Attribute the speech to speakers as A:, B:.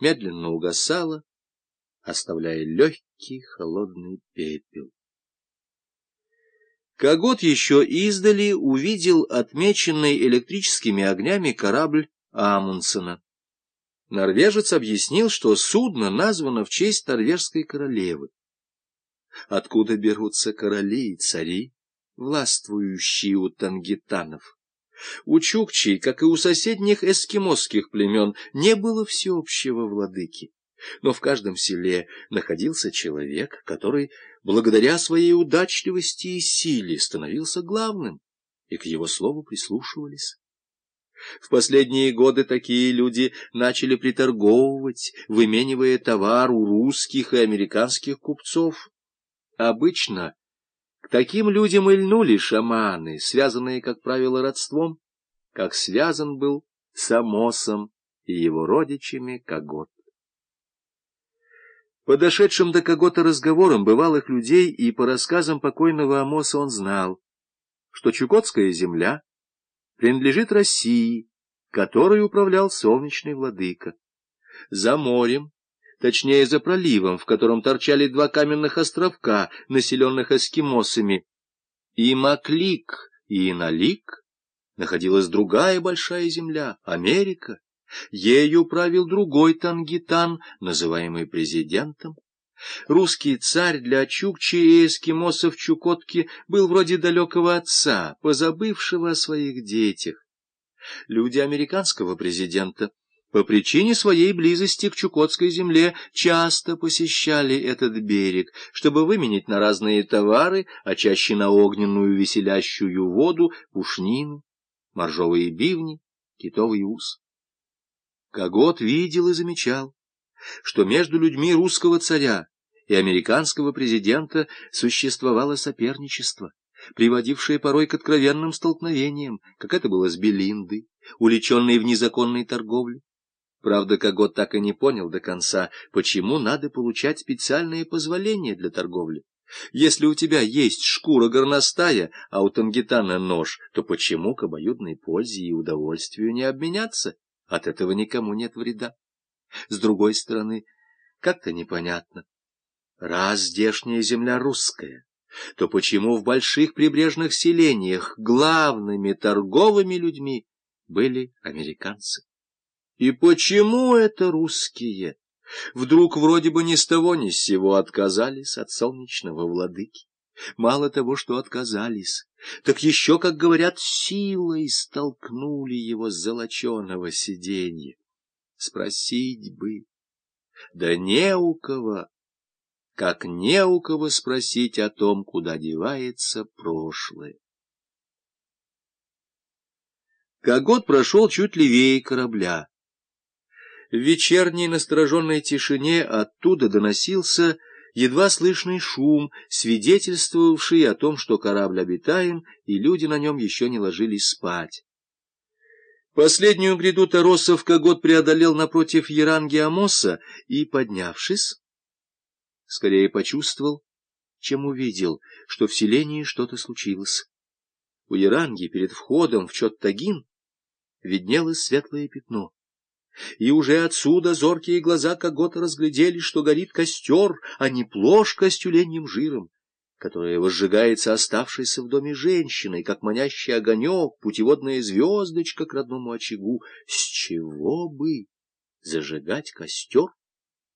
A: медленно угасала, оставляя легкий холодный пепел. Когот еще издали увидел отмеченный электрическими огнями корабль Амундсена. Норвежец объяснил, что судно названо в честь норвежской королевы. Откуда берутся короли и цари, властвующие у тангитанов? У чукчей, как и у соседних эскимосских племен, не было всеобщего владыки. Но в каждом селе находился человек, который, благодаря своей удачливости и силе, становился главным, и к его слову прислушивались. В последние годы такие люди начали приторговывать, выменивая товар у русских и американских купцов. Обычно к таким людям и льнули шаманы, связанные, как правило, родством, как связан был с Амосом и его родичами Когот. Подошедшим до Когота разговором бывалых людей и по рассказам покойного Амоса он знал, что Чукотская земля принадлежит России, которой управлял солнечный владыка. За морем, точнее за проливом, в котором торчали два каменных островка, населенных эскимосами, и Маклик, и Иналик, находилась другая большая земля — Америка. Ею правил другой тангитан, называемый президентом. Русский царь для чукчи и эскимосов Чукотки был вроде далекого отца, позабывшего о своих детях. Люди американского президента по причине своей близости к Чукотской земле часто посещали этот берег, чтобы выменить на разные товары, а чаще на огненную веселящую воду, пушнину, моржовые бивни, китовый ус. Когот видел и замечал, что между людьми русского царя и американского президента существовало соперничество, приводившее порой к откровенным столкновениям, как это было с Белиндой, увлеченной в незаконной торговле. Правда, Когот так и не понял до конца, почему надо получать специальные позволения для торговли. Если у тебя есть шкура горностая, а у Тангитана нож, то почему к обоюдной пользе и удовольствию не обменяться? От этого никому нет вреда. С другой стороны, как-то непонятно. Раз здешняя земля русская, то почему в больших прибрежных селениях главными торговыми людьми были американцы? И почему это русские вдруг вроде бы ни с того ни с сего отказались от солнечного владыки? Мало того, что отказались, так еще, как говорят, силой столкнули его с золоченого сиденья. Спросить бы, да не у кого, как не у кого спросить о том, куда девается прошлое. Когот прошел чуть левее корабля. В вечерней настороженной тишине оттуда доносился едва слышный шум, свидетельствовавший о том, что корабль обитаем, и люди на нем еще не ложились спать. Последнюю гряду торосов Когот преодолел напротив Яранги Амоса и, поднявшись, скорее почувствовал, чем увидел, что в селении что-то случилось. У Яранги перед входом в Чоттагин виднелось светлое пятно и уже отсюда зоркие глаза Когота разглядели, что горит костер, а не плошка с тюленьим жиром, которая возжигается оставшейся в доме женщиной, как манящий огонек, путеводная звездочка к родному очагу. С чего бы зажигать костер?